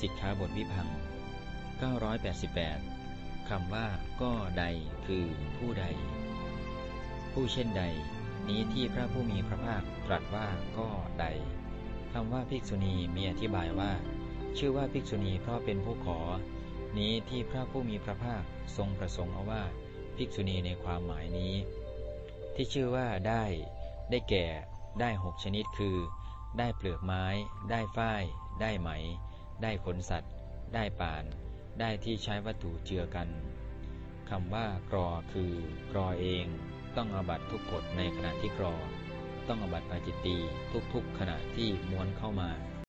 สิกขาบทวิพัง988คำว่าก็ใดคือผู้ใด ผู้เช่นใด นี้ที่พระผู้มีพระภาคตรัสว่าก็ใดคำว่าภิกษุณีมีอธิบายว่า ชื่อว่าภิกษุณีเพราะเป็นผู้ขอ นี้ที่พระผู้มีพระภาคทรงประสงค์เอาว่าภิกษุณีในความหมายนี้ ที่ชื่อว่าได้ ได้แก่ ได้หกชนิดคือ ได้เปลือกไม้ ได้ฝ้าย ได้ไหม ได้ขนสัตว์ ได้ป่าน ได้ที่ใช้วัตถุเจือกันคำว่ากรอคือกรอเอง ต้องอบัตทุกกฎในขณะที่กรอ ต้องอบัตปาจิตตีทุกๆขณะที่ม้วนเข้ามา